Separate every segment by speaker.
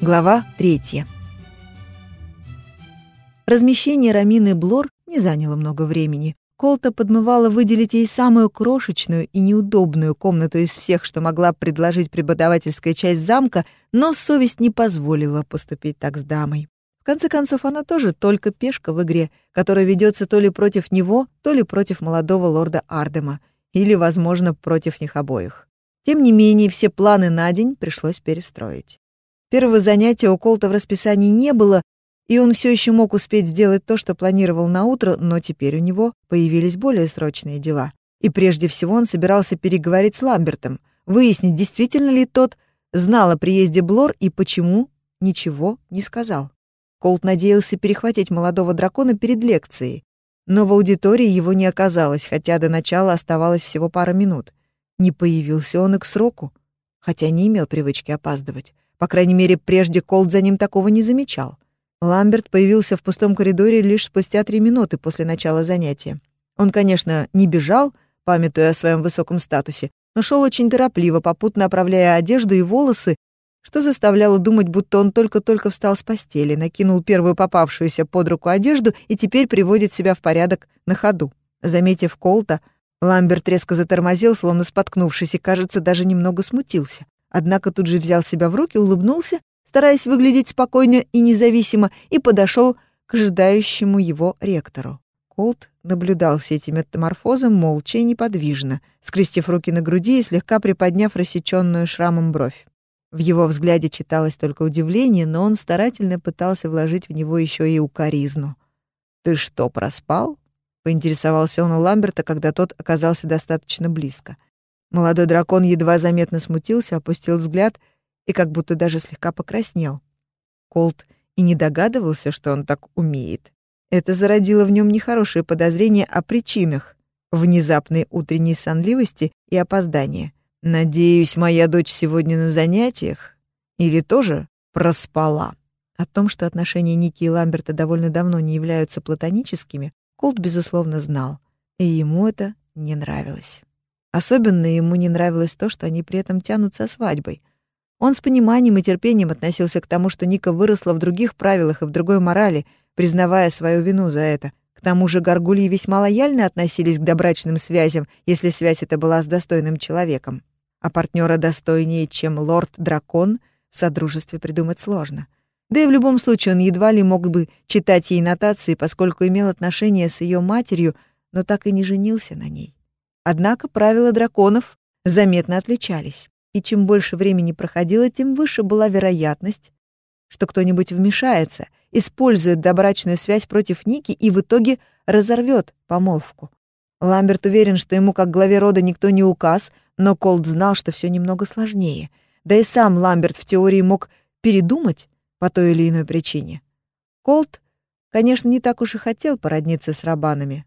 Speaker 1: Глава третья. Размещение Рамины Блор не заняло много времени. Колта подмывала выделить ей самую крошечную и неудобную комнату из всех, что могла предложить преподавательская часть замка, но совесть не позволила поступить так с дамой. В конце концов, она тоже только пешка в игре, которая ведется то ли против него, то ли против молодого лорда Ардема, или, возможно, против них обоих. Тем не менее, все планы на день пришлось перестроить. Первого занятия у Колта в расписании не было, и он все еще мог успеть сделать то, что планировал на утро, но теперь у него появились более срочные дела. И прежде всего он собирался переговорить с Ламбертом, выяснить, действительно ли тот знал о приезде Блор и почему ничего не сказал. Колт надеялся перехватить молодого дракона перед лекцией, но в аудитории его не оказалось, хотя до начала оставалось всего пара минут. Не появился он и к сроку, хотя не имел привычки опаздывать. По крайней мере, прежде Колд за ним такого не замечал. Ламберт появился в пустом коридоре лишь спустя три минуты после начала занятия. Он, конечно, не бежал, памятуя о своем высоком статусе, но шел очень торопливо, попутно оправляя одежду и волосы, что заставляло думать, будто он только-только встал с постели, накинул первую попавшуюся под руку одежду и теперь приводит себя в порядок на ходу. Заметив Колта, Ламберт резко затормозил, словно споткнувшись, и, кажется, даже немного смутился. Однако тут же взял себя в руки, улыбнулся, стараясь выглядеть спокойно и независимо, и подошел к ожидающему его ректору. Колт наблюдал все эти метаморфозы молча и неподвижно, скрестив руки на груди и слегка приподняв рассеченную шрамом бровь. В его взгляде читалось только удивление, но он старательно пытался вложить в него еще и укоризну. «Ты что, проспал?» — поинтересовался он у Ламберта, когда тот оказался достаточно близко — Молодой дракон едва заметно смутился, опустил взгляд и как будто даже слегка покраснел. Колт и не догадывался, что он так умеет. Это зародило в нем нехорошие подозрения о причинах внезапной утренней сонливости и опоздания. «Надеюсь, моя дочь сегодня на занятиях? Или тоже проспала?» О том, что отношения Ники и Ламберта довольно давно не являются платоническими, Колт, безусловно, знал, и ему это не нравилось. Особенно ему не нравилось то, что они при этом тянутся свадьбой. Он с пониманием и терпением относился к тому, что Ника выросла в других правилах и в другой морали, признавая свою вину за это. К тому же горгульи весьма лояльно относились к добрачным связям, если связь эта была с достойным человеком. А партнера достойнее, чем лорд-дракон, в содружестве придумать сложно. Да и в любом случае он едва ли мог бы читать ей нотации, поскольку имел отношения с ее матерью, но так и не женился на ней. Однако правила драконов заметно отличались, и чем больше времени проходило, тем выше была вероятность, что кто-нибудь вмешается, использует добрачную связь против Ники и в итоге разорвет помолвку. Ламберт уверен, что ему как главе рода никто не указ, но Колд знал, что все немного сложнее. Да и сам Ламберт в теории мог передумать по той или иной причине. Колд, конечно, не так уж и хотел породниться с рабанами,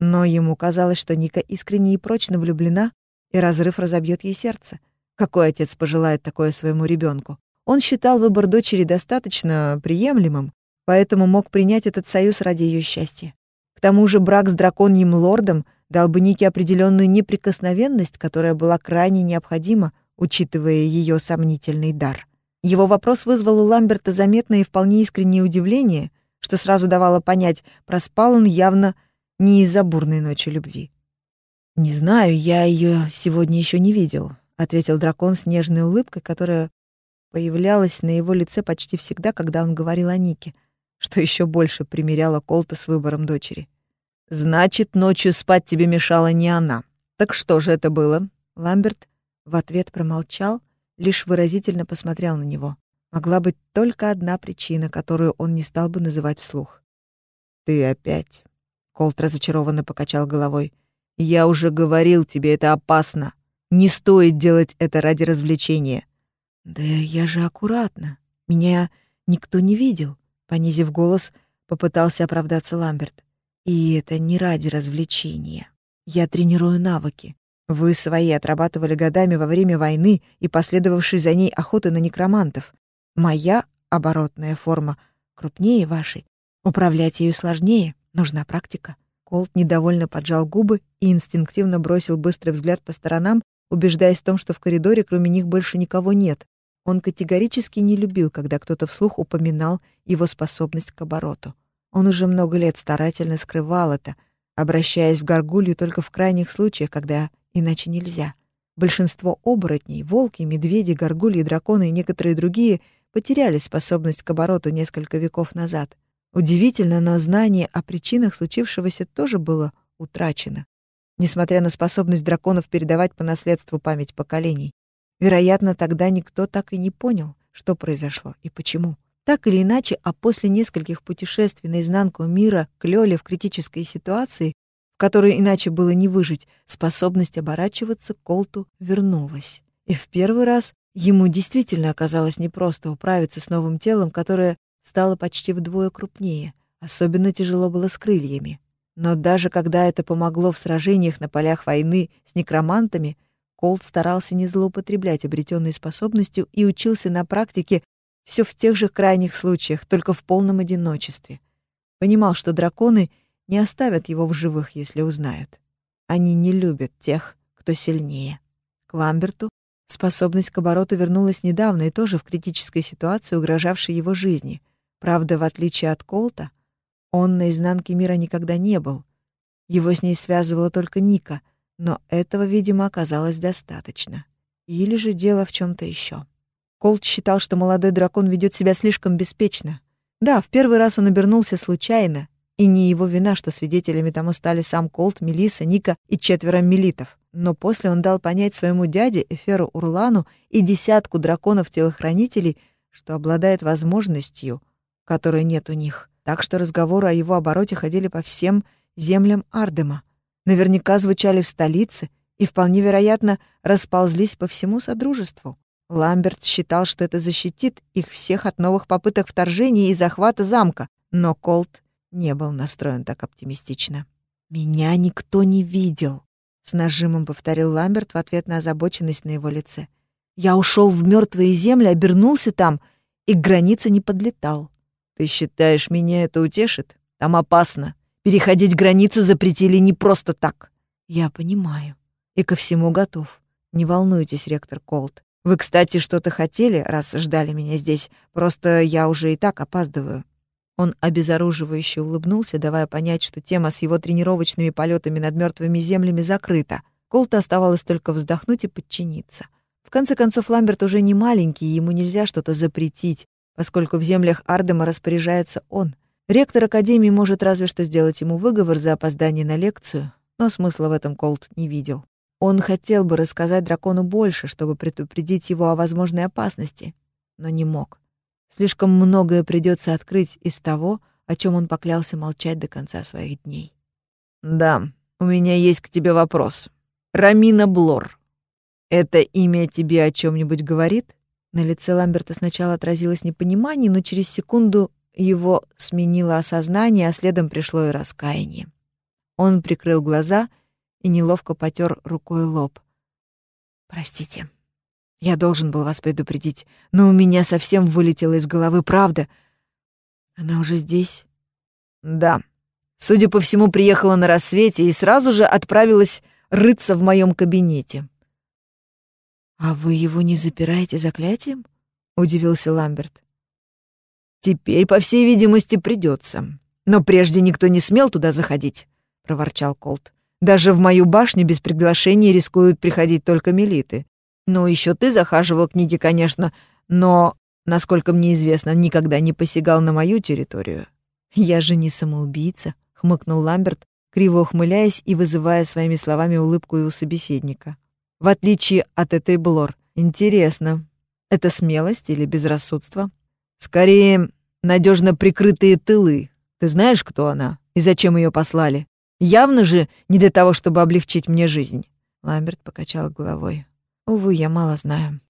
Speaker 1: но ему казалось, что Ника искренне и прочно влюблена, и разрыв разобьет ей сердце. Какой отец пожелает такое своему ребенку? Он считал выбор дочери достаточно приемлемым, поэтому мог принять этот союз ради ее счастья. К тому же брак с драконьим лордом дал бы Нике определенную неприкосновенность, которая была крайне необходима, учитывая ее сомнительный дар. Его вопрос вызвал у Ламберта заметное и вполне искреннее удивление, что сразу давало понять, проспал он явно не из-за бурной ночи любви. «Не знаю, я ее сегодня еще не видел», — ответил дракон с нежной улыбкой, которая появлялась на его лице почти всегда, когда он говорил о Нике, что еще больше примеряло Колта с выбором дочери. «Значит, ночью спать тебе мешала не она. Так что же это было?» Ламберт в ответ промолчал, лишь выразительно посмотрел на него. Могла быть только одна причина, которую он не стал бы называть вслух. «Ты опять Колт разочарованно покачал головой. «Я уже говорил тебе, это опасно. Не стоит делать это ради развлечения». «Да я же аккуратно. Меня никто не видел», — понизив голос, попытался оправдаться Ламберт. «И это не ради развлечения. Я тренирую навыки. Вы свои отрабатывали годами во время войны и последовавшей за ней охоты на некромантов. Моя оборотная форма крупнее вашей. Управлять ею сложнее. Нужна практика. Колт недовольно поджал губы и инстинктивно бросил быстрый взгляд по сторонам, убеждаясь в том, что в коридоре кроме них больше никого нет. Он категорически не любил, когда кто-то вслух упоминал его способность к обороту. Он уже много лет старательно скрывал это, обращаясь в горгулью только в крайних случаях, когда иначе нельзя. Большинство оборотней, волки, медведи, горгульи, драконы и некоторые другие потеряли способность к обороту несколько веков назад. Удивительно, но знание о причинах случившегося тоже было утрачено, несмотря на способность драконов передавать по наследству память поколений. Вероятно, тогда никто так и не понял, что произошло и почему. Так или иначе, а после нескольких путешествий наизнанку мира к Лёле в критической ситуации, в которой иначе было не выжить, способность оборачиваться Колту вернулась. И в первый раз ему действительно оказалось непросто управиться с новым телом, которое стало почти вдвое крупнее. Особенно тяжело было с крыльями. Но даже когда это помогло в сражениях на полях войны с некромантами, Колт старался не злоупотреблять обретенной способностью и учился на практике все в тех же крайних случаях, только в полном одиночестве. Понимал, что драконы не оставят его в живых, если узнают. Они не любят тех, кто сильнее. К Ламберту способность к обороту вернулась недавно и тоже в критической ситуации, угрожавшей его жизни. Правда, в отличие от Колта, он на изнанке мира никогда не был. Его с ней связывала только Ника — но этого, видимо, оказалось достаточно. Или же дело в чем то еще. Колт считал, что молодой дракон ведет себя слишком беспечно. Да, в первый раз он обернулся случайно, и не его вина, что свидетелями тому стали сам Колт, Мелиса, Ника и четверо мелитов. Но после он дал понять своему дяде, Эферу Урлану и десятку драконов-телохранителей, что обладает возможностью, которой нет у них. Так что разговоры о его обороте ходили по всем землям Ардема наверняка звучали в столице и, вполне вероятно, расползлись по всему Содружеству. Ламберт считал, что это защитит их всех от новых попыток вторжения и захвата замка, но Колт не был настроен так оптимистично. «Меня никто не видел», — с нажимом повторил Ламберт в ответ на озабоченность на его лице. «Я ушел в мертвые земли, обернулся там и к границе не подлетал». «Ты считаешь, меня это утешит? Там опасно. Переходить границу запретили не просто так. Я понимаю. И ко всему готов. Не волнуйтесь, ректор Колт. Вы, кстати, что-то хотели, раз ждали меня здесь. Просто я уже и так опаздываю. Он обезоруживающе улыбнулся, давая понять, что тема с его тренировочными полетами над мертвыми землями закрыта. Колту оставалось только вздохнуть и подчиниться. В конце концов, Ламберт уже не маленький, ему нельзя что-то запретить, поскольку в землях Ардема распоряжается он — Ректор Академии может разве что сделать ему выговор за опоздание на лекцию, но смысла в этом Колт не видел. Он хотел бы рассказать дракону больше, чтобы предупредить его о возможной опасности, но не мог. Слишком многое придется открыть из того, о чем он поклялся молчать до конца своих дней. «Да, у меня есть к тебе вопрос. Рамина Блор. Это имя тебе о чем нибудь говорит?» На лице Ламберта сначала отразилось непонимание, но через секунду его сменило осознание, а следом пришло и раскаяние. Он прикрыл глаза и неловко потер рукой лоб. «Простите, я должен был вас предупредить, но у меня совсем вылетело из головы правда. Она уже здесь?» «Да. Судя по всему, приехала на рассвете и сразу же отправилась рыться в моем кабинете». «А вы его не запираете заклятием?» — удивился Ламберт. Теперь, по всей видимости, придется. Но прежде никто не смел туда заходить, проворчал Колт. Даже в мою башню без приглашения рискуют приходить только милиты. Ну, еще ты захаживал книги, конечно, но, насколько мне известно, никогда не посягал на мою территорию. Я же не самоубийца, хмыкнул Ламберт, криво ухмыляясь и вызывая своими словами улыбку у собеседника. В отличие от этой Блор, интересно, это смелость или безрассудство? Скорее, надежно прикрытые тылы. Ты знаешь, кто она и зачем ее послали? Явно же не для того, чтобы облегчить мне жизнь. Ламберт покачал головой. Увы, я мало знаю.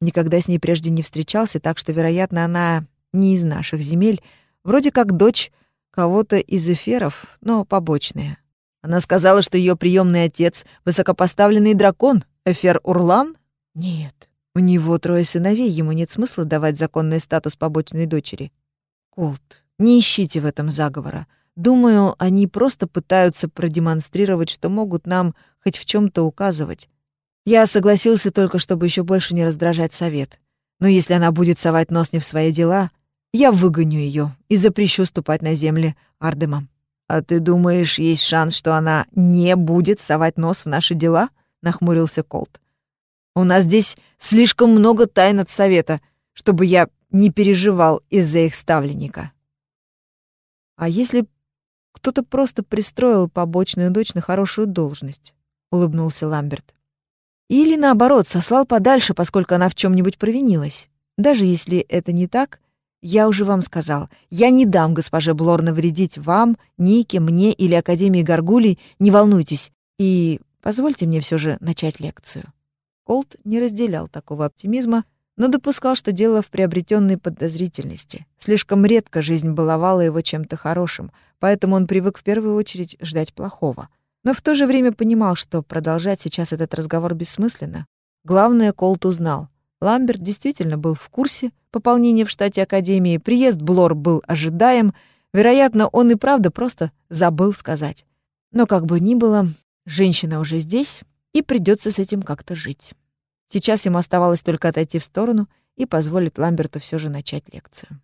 Speaker 1: Никогда с ней прежде не встречался, так что, вероятно, она не из наших земель, вроде как дочь кого-то из эфиров, но побочная. Она сказала, что ее приемный отец — высокопоставленный дракон, Эфер Урлан? Нет, у него трое сыновей, ему нет смысла давать законный статус побочной дочери. Колт, не ищите в этом заговора. Думаю, они просто пытаются продемонстрировать, что могут нам хоть в чем то указывать. Я согласился только, чтобы еще больше не раздражать совет. Но если она будет совать нос не в свои дела, я выгоню ее и запрещу ступать на земли Ардема. А ты думаешь, есть шанс, что она не будет совать нос в наши дела? нахмурился Колт. У нас здесь слишком много тайн от совета, чтобы я не переживал из-за их ставленника. А если кто-то просто пристроил побочную дочь на хорошую должность, улыбнулся Ламберт. Или наоборот, сослал подальше, поскольку она в чем нибудь провинилась. Даже если это не так, я уже вам сказал, я не дам госпоже Блор навредить вам, Нике, мне или Академии Гаргулей, не волнуйтесь. И позвольте мне все же начать лекцию. Колт не разделял такого оптимизма, но допускал, что дело в приобретенной подозрительности. Слишком редко жизнь баловала его чем-то хорошим, поэтому он привык в первую очередь ждать плохого. Но в то же время понимал, что продолжать сейчас этот разговор бессмысленно. Главное, Колт узнал. Ламберт действительно был в курсе пополнения в штате Академии, приезд Блор был ожидаем, вероятно, он и правда просто забыл сказать. Но как бы ни было, женщина уже здесь, и придется с этим как-то жить. Сейчас ему оставалось только отойти в сторону и позволить Ламберту все же начать лекцию.